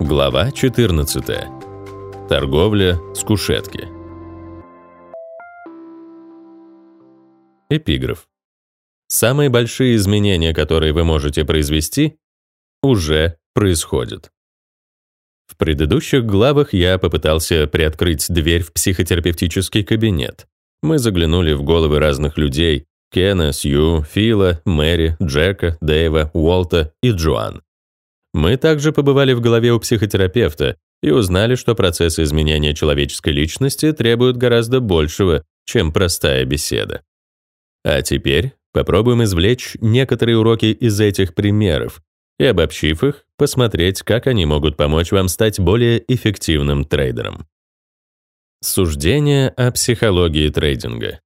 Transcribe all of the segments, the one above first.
Глава 14. Торговля с кушетки. Эпиграф. Самые большие изменения, которые вы можете произвести, уже происходят. В предыдущих главах я попытался приоткрыть дверь в психотерапевтический кабинет. Мы заглянули в головы разных людей — Кена, Сью, Фила, Мэри, Джека, Дэйва, Уолта и Джоан. Мы также побывали в голове у психотерапевта и узнали, что процессы изменения человеческой личности требуют гораздо большего, чем простая беседа. А теперь попробуем извлечь некоторые уроки из этих примеров и, обобщив их, посмотреть, как они могут помочь вам стать более эффективным трейдером. Суждение о психологии трейдинга.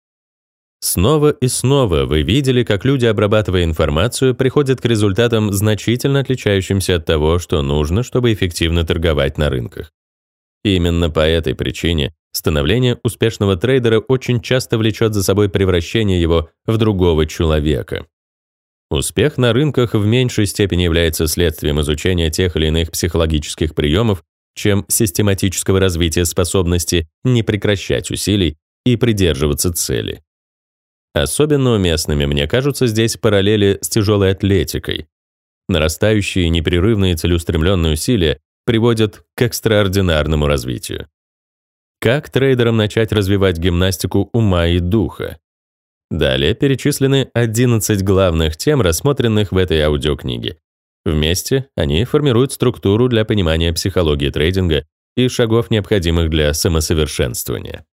Снова и снова вы видели, как люди, обрабатывая информацию, приходят к результатам, значительно отличающимся от того, что нужно, чтобы эффективно торговать на рынках. именно по этой причине становление успешного трейдера очень часто влечет за собой превращение его в другого человека. Успех на рынках в меньшей степени является следствием изучения тех или иных психологических приемов, чем систематического развития способности не прекращать усилий и придерживаться цели. Особенно уместными мне кажутся здесь параллели с тяжелой атлетикой. Нарастающие непрерывные целеустремленные усилия приводят к экстраординарному развитию. Как трейдерам начать развивать гимнастику ума и духа? Далее перечислены 11 главных тем, рассмотренных в этой аудиокниге. Вместе они формируют структуру для понимания психологии трейдинга и шагов, необходимых для самосовершенствования.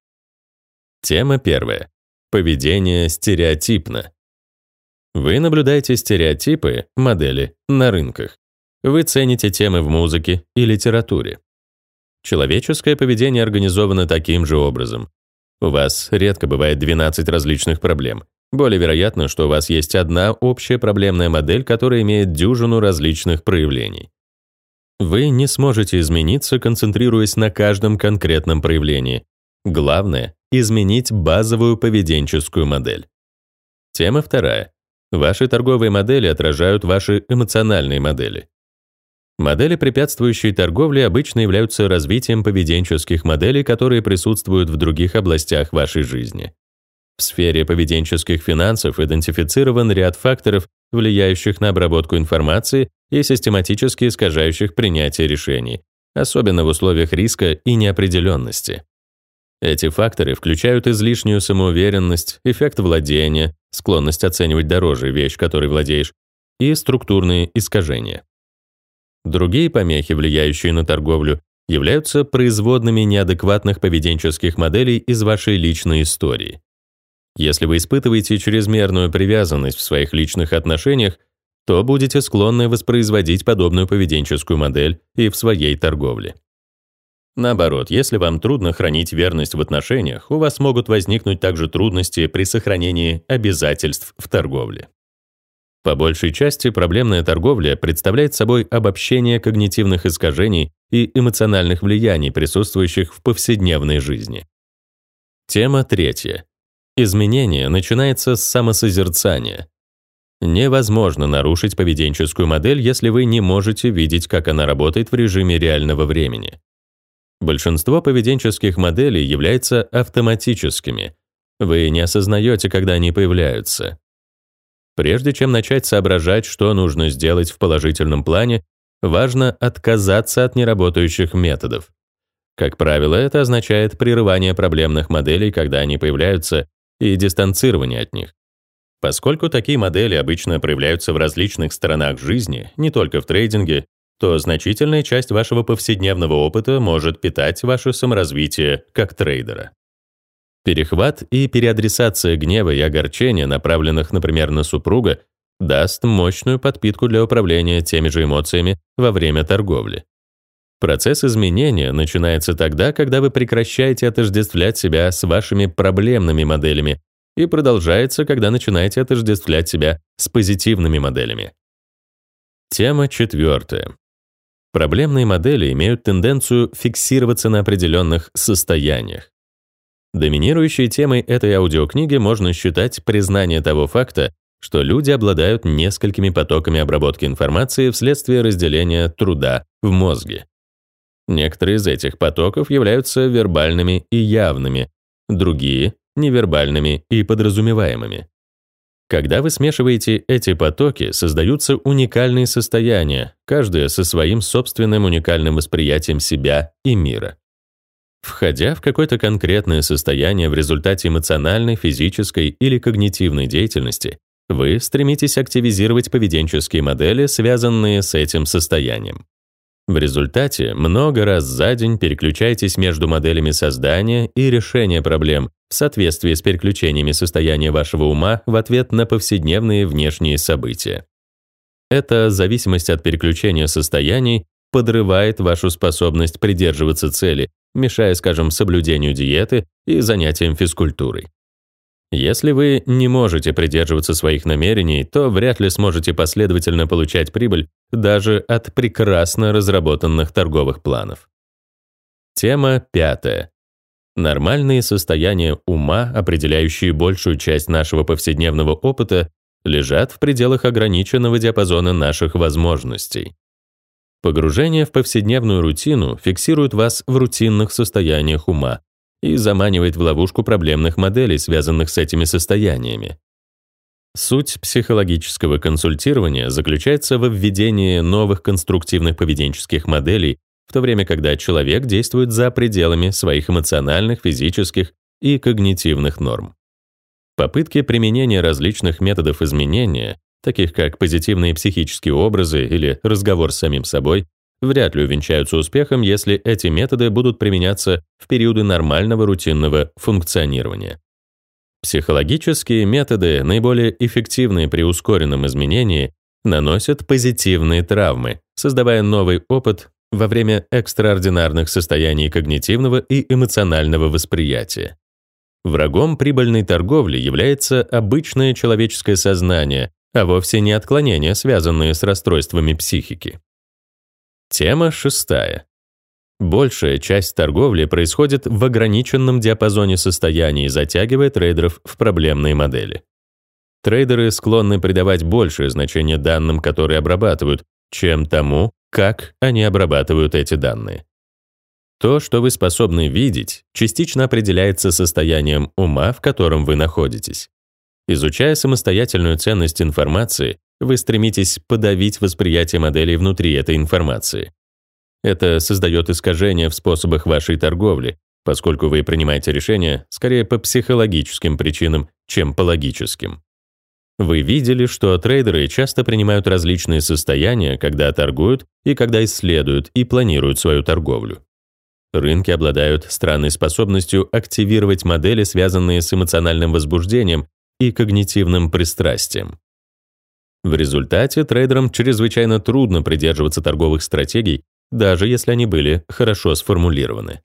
Тема первая. Поведение стереотипно. Вы наблюдаете стереотипы, модели, на рынках. Вы цените темы в музыке и литературе. Человеческое поведение организовано таким же образом. У вас редко бывает 12 различных проблем. Более вероятно, что у вас есть одна общая проблемная модель, которая имеет дюжину различных проявлений. Вы не сможете измениться, концентрируясь на каждом конкретном проявлении. Главное — изменить базовую поведенческую модель. Тема вторая. Ваши торговые модели отражают ваши эмоциональные модели. Модели, препятствующие торговле, обычно являются развитием поведенческих моделей, которые присутствуют в других областях вашей жизни. В сфере поведенческих финансов идентифицирован ряд факторов, влияющих на обработку информации и систематически искажающих принятие решений, особенно в условиях риска и неопределенности. Эти факторы включают излишнюю самоуверенность, эффект владения, склонность оценивать дороже вещь, которой владеешь, и структурные искажения. Другие помехи, влияющие на торговлю, являются производными неадекватных поведенческих моделей из вашей личной истории. Если вы испытываете чрезмерную привязанность в своих личных отношениях, то будете склонны воспроизводить подобную поведенческую модель и в своей торговле. Наоборот, если вам трудно хранить верность в отношениях, у вас могут возникнуть также трудности при сохранении обязательств в торговле. По большей части проблемная торговля представляет собой обобщение когнитивных искажений и эмоциональных влияний, присутствующих в повседневной жизни. Тема третья. Изменение начинается с самосозерцания. Невозможно нарушить поведенческую модель, если вы не можете видеть, как она работает в режиме реального времени. Большинство поведенческих моделей являются автоматическими. Вы не осознаете, когда они появляются. Прежде чем начать соображать, что нужно сделать в положительном плане, важно отказаться от неработающих методов. Как правило, это означает прерывание проблемных моделей, когда они появляются, и дистанцирование от них. Поскольку такие модели обычно проявляются в различных сторонах жизни, не только в трейдинге, то значительная часть вашего повседневного опыта может питать ваше саморазвитие как трейдера. Перехват и переадресация гнева и огорчения, направленных, например, на супруга, даст мощную подпитку для управления теми же эмоциями во время торговли. Процесс изменения начинается тогда, когда вы прекращаете отождествлять себя с вашими проблемными моделями и продолжается, когда начинаете отождествлять себя с позитивными моделями. Тема четвертая. Проблемные модели имеют тенденцию фиксироваться на определенных состояниях. Доминирующей темой этой аудиокниги можно считать признание того факта, что люди обладают несколькими потоками обработки информации вследствие разделения труда в мозге. Некоторые из этих потоков являются вербальными и явными, другие — невербальными и подразумеваемыми. Когда вы смешиваете эти потоки, создаются уникальные состояния, каждое со своим собственным уникальным восприятием себя и мира. Входя в какое-то конкретное состояние в результате эмоциональной, физической или когнитивной деятельности, вы стремитесь активизировать поведенческие модели, связанные с этим состоянием. В результате много раз за день переключаетесь между моделями создания и решения проблем в соответствии с переключениями состояния вашего ума в ответ на повседневные внешние события. Эта зависимость от переключения состояний подрывает вашу способность придерживаться цели, мешая, скажем, соблюдению диеты и занятиям физкультурой. Если вы не можете придерживаться своих намерений, то вряд ли сможете последовательно получать прибыль даже от прекрасно разработанных торговых планов. Тема пятая. Нормальные состояния ума, определяющие большую часть нашего повседневного опыта, лежат в пределах ограниченного диапазона наших возможностей. Погружение в повседневную рутину фиксирует вас в рутинных состояниях ума, и заманивает в ловушку проблемных моделей, связанных с этими состояниями. Суть психологического консультирования заключается в введении новых конструктивных поведенческих моделей, в то время когда человек действует за пределами своих эмоциональных, физических и когнитивных норм. Попытки применения различных методов изменения, таких как позитивные психические образы или разговор с самим собой, вряд ли увенчаются успехом, если эти методы будут применяться в периоды нормального рутинного функционирования. Психологические методы, наиболее эффективные при ускоренном изменении, наносят позитивные травмы, создавая новый опыт во время экстраординарных состояний когнитивного и эмоционального восприятия. Врагом прибыльной торговли является обычное человеческое сознание, а вовсе не отклонения, связанные с расстройствами психики. Тема шестая. Большая часть торговли происходит в ограниченном диапазоне состояний, затягивая трейдеров в проблемные модели. Трейдеры склонны придавать большее значение данным, которые обрабатывают, чем тому, как они обрабатывают эти данные. То, что вы способны видеть, частично определяется состоянием ума, в котором вы находитесь. Изучая самостоятельную ценность информации, вы стремитесь подавить восприятие моделей внутри этой информации. Это создает искажения в способах вашей торговли, поскольку вы принимаете решения скорее по психологическим причинам, чем по логическим. Вы видели, что трейдеры часто принимают различные состояния, когда торгуют и когда исследуют и планируют свою торговлю. Рынки обладают странной способностью активировать модели, связанные с эмоциональным возбуждением и когнитивным пристрастием. В результате трейдерам чрезвычайно трудно придерживаться торговых стратегий, даже если они были хорошо сформулированы.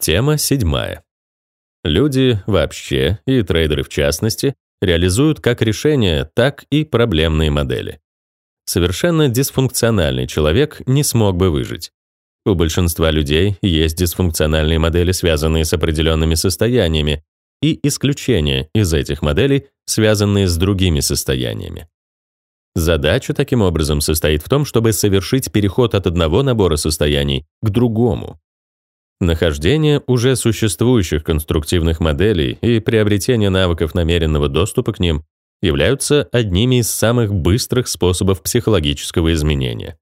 Тема седьмая. Люди вообще, и трейдеры в частности, реализуют как решения, так и проблемные модели. Совершенно дисфункциональный человек не смог бы выжить. У большинства людей есть дисфункциональные модели, связанные с определенными состояниями, и исключения из этих моделей, связанные с другими состояниями. Задача таким образом состоит в том, чтобы совершить переход от одного набора состояний к другому. Нахождение уже существующих конструктивных моделей и приобретение навыков намеренного доступа к ним являются одними из самых быстрых способов психологического изменения.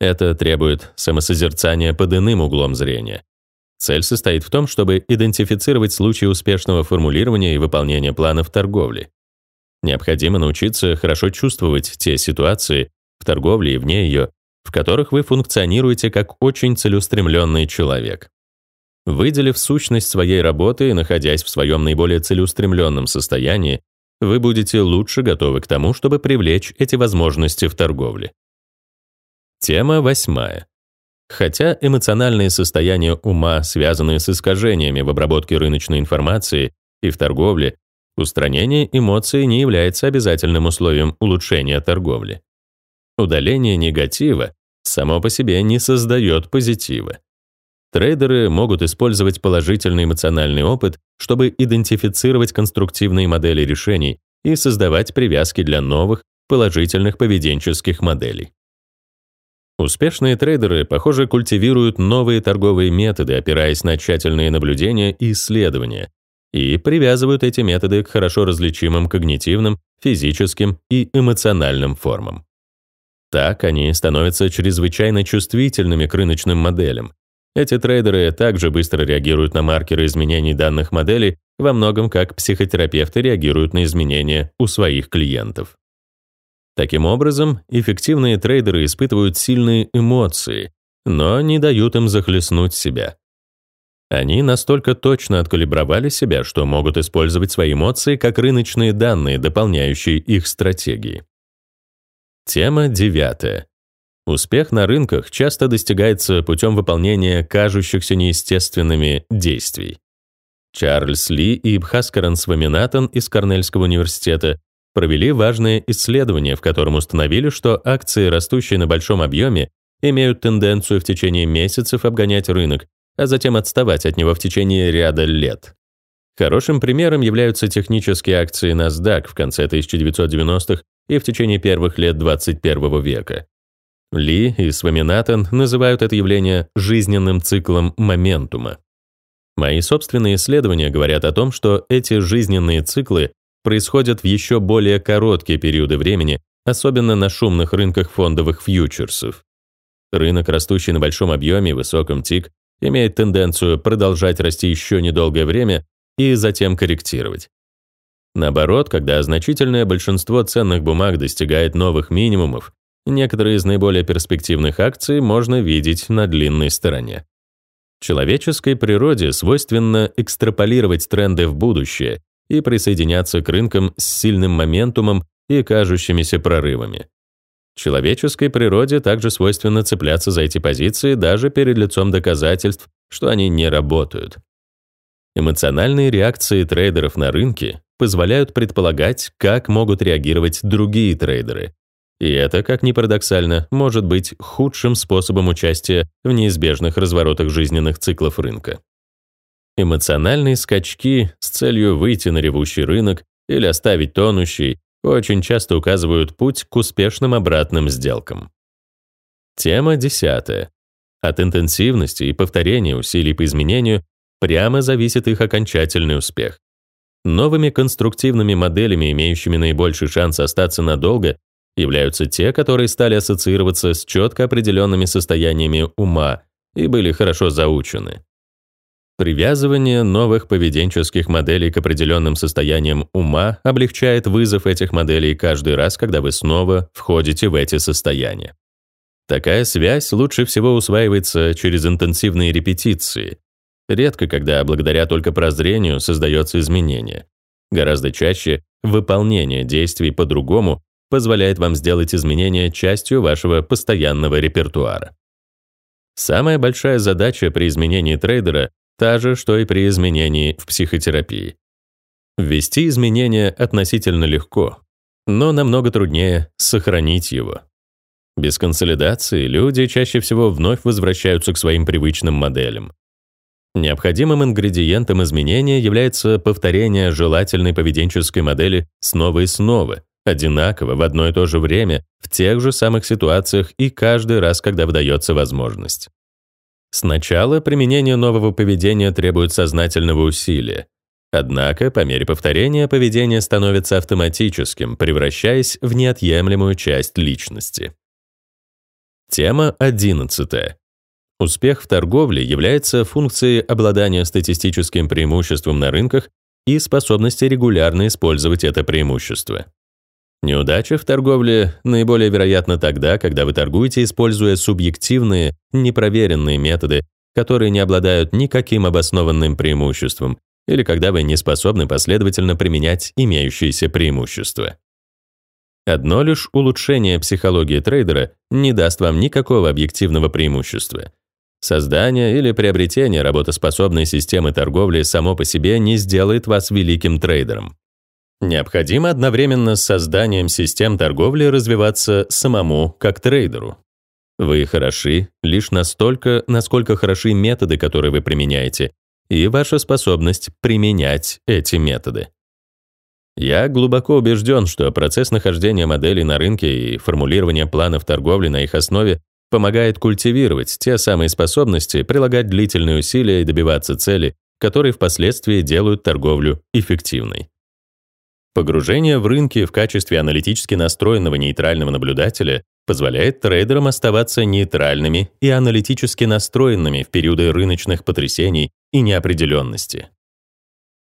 Это требует самосозерцания под иным углом зрения, Цель состоит в том, чтобы идентифицировать случаи успешного формулирования и выполнения планов торговли. Необходимо научиться хорошо чувствовать те ситуации в торговле и вне ее, в которых вы функционируете как очень целеустремленный человек. Выделив сущность своей работы и находясь в своем наиболее целеустремленном состоянии, вы будете лучше готовы к тому, чтобы привлечь эти возможности в торговле. Тема восьмая. Хотя эмоциональные состояния ума, связанные с искажениями в обработке рыночной информации и в торговле, устранение эмоций не является обязательным условием улучшения торговли. Удаление негатива само по себе не создает позитива. Трейдеры могут использовать положительный эмоциональный опыт, чтобы идентифицировать конструктивные модели решений, и создавать привязки для новых, положительных поведенческих моделей. Успешные трейдеры, похоже, культивируют новые торговые методы, опираясь на тщательные наблюдения и исследования, и привязывают эти методы к хорошо различимым когнитивным, физическим и эмоциональным формам. Так они становятся чрезвычайно чувствительными к рыночным моделям. Эти трейдеры также быстро реагируют на маркеры изменений данных моделей, во многом как психотерапевты реагируют на изменения у своих клиентов. Таким образом, эффективные трейдеры испытывают сильные эмоции, но не дают им захлестнуть себя. Они настолько точно откалибровали себя, что могут использовать свои эмоции как рыночные данные, дополняющие их стратегии. Тема девятая. Успех на рынках часто достигается путем выполнения кажущихся неестественными действий. Чарльз Ли и Бхаскаран Сваминатан из Корнельского университета провели важное исследование, в котором установили, что акции, растущие на большом объеме, имеют тенденцию в течение месяцев обгонять рынок, а затем отставать от него в течение ряда лет. Хорошим примером являются технические акции NASDAQ в конце 1990-х и в течение первых лет 21 века. Ли и Сваминатан называют это явление жизненным циклом моментума. Мои собственные исследования говорят о том, что эти жизненные циклы происходят в еще более короткие периоды времени, особенно на шумных рынках фондовых фьючерсов. Рынок, растущий на большом объеме и высоком ТИК, имеет тенденцию продолжать расти еще недолгое время и затем корректировать. Наоборот, когда значительное большинство ценных бумаг достигает новых минимумов, некоторые из наиболее перспективных акций можно видеть на длинной стороне. Человеческой природе свойственно экстраполировать тренды в будущее и присоединяться к рынкам с сильным моментумом и кажущимися прорывами. Человеческой природе также свойственно цепляться за эти позиции даже перед лицом доказательств, что они не работают. Эмоциональные реакции трейдеров на рынке позволяют предполагать, как могут реагировать другие трейдеры. И это, как ни парадоксально, может быть худшим способом участия в неизбежных разворотах жизненных циклов рынка. Эмоциональные скачки с целью выйти на ревущий рынок или оставить тонущий очень часто указывают путь к успешным обратным сделкам. Тема десятая. От интенсивности и повторения усилий по изменению прямо зависит их окончательный успех. Новыми конструктивными моделями, имеющими наибольший шанс остаться надолго, являются те, которые стали ассоциироваться с четко определенными состояниями ума и были хорошо заучены. Привязывание новых поведенческих моделей к определенным состояниям ума облегчает вызов этих моделей каждый раз, когда вы снова входите в эти состояния. Такая связь лучше всего усваивается через интенсивные репетиции. Редко, когда благодаря только прозрению создается изменение. Гораздо чаще выполнение действий по-другому позволяет вам сделать изменения частью вашего постоянного репертуара. Самая большая задача при изменении трейдера Та же, что и при изменении в психотерапии. Ввести изменения относительно легко, но намного труднее сохранить его. Без консолидации люди чаще всего вновь возвращаются к своим привычным моделям. Необходимым ингредиентом изменения является повторение желательной поведенческой модели снова и снова, одинаково, в одно и то же время, в тех же самых ситуациях и каждый раз, когда выдается возможность. Сначала применение нового поведения требует сознательного усилия. Однако, по мере повторения, поведение становится автоматическим, превращаясь в неотъемлемую часть личности. Тема 11. Успех в торговле является функцией обладания статистическим преимуществом на рынках и способности регулярно использовать это преимущество. Неудача в торговле наиболее вероятна тогда, когда вы торгуете, используя субъективные, непроверенные методы, которые не обладают никаким обоснованным преимуществом, или когда вы не способны последовательно применять имеющиеся преимущества. Одно лишь улучшение психологии трейдера не даст вам никакого объективного преимущества. Создание или приобретение работоспособной системы торговли само по себе не сделает вас великим трейдером. Необходимо одновременно с созданием систем торговли развиваться самому как трейдеру. Вы хороши лишь настолько, насколько хороши методы, которые вы применяете, и ваша способность применять эти методы. Я глубоко убежден, что процесс нахождения моделей на рынке и формулирования планов торговли на их основе помогает культивировать те самые способности, прилагать длительные усилия и добиваться цели, которые впоследствии делают торговлю эффективной. Погружение в рынки в качестве аналитически настроенного нейтрального наблюдателя позволяет трейдерам оставаться нейтральными и аналитически настроенными в периоды рыночных потрясений и неопределенности.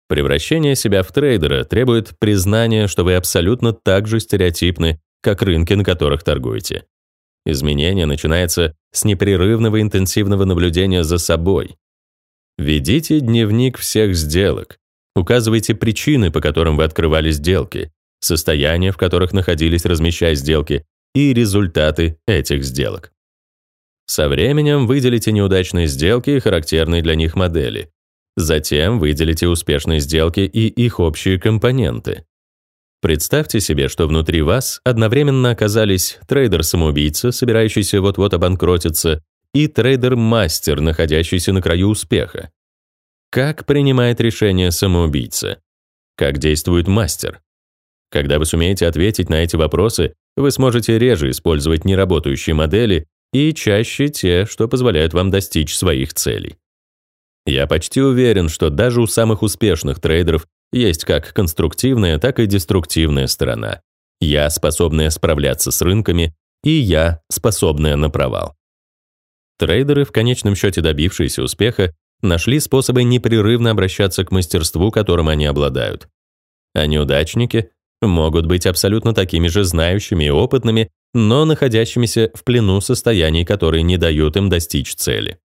Превращение себя в трейдера требует признания, что вы абсолютно так же стереотипны, как рынки, на которых торгуете. Изменение начинается с непрерывного интенсивного наблюдения за собой. Ведите дневник всех сделок, Указывайте причины, по которым вы открывали сделки, состояния, в которых находились, размещая сделки, и результаты этих сделок. Со временем выделите неудачные сделки и характерные для них модели. Затем выделите успешные сделки и их общие компоненты. Представьте себе, что внутри вас одновременно оказались трейдер-самоубийца, собирающийся вот-вот обанкротиться, и трейдер-мастер, находящийся на краю успеха. Как принимает решение самоубийца? Как действует мастер? Когда вы сумеете ответить на эти вопросы, вы сможете реже использовать неработающие модели и чаще те, что позволяют вам достичь своих целей. Я почти уверен, что даже у самых успешных трейдеров есть как конструктивная, так и деструктивная сторона. Я, способная справляться с рынками, и я, способная на провал. Трейдеры, в конечном счете добившиеся успеха, нашли способы непрерывно обращаться к мастерству, которым они обладают. А неудачники могут быть абсолютно такими же знающими и опытными, но находящимися в плену состояний, которые не дают им достичь цели.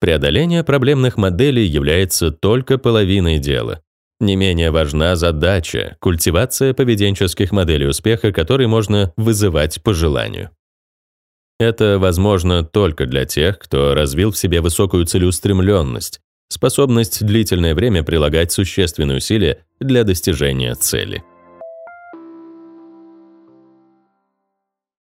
Преодоление проблемных моделей является только половиной дела. Не менее важна задача — культивация поведенческих моделей успеха, которые можно вызывать по желанию. Это возможно только для тех, кто развил в себе высокую целеустремленность, способность длительное время прилагать существенные усилия для достижения цели.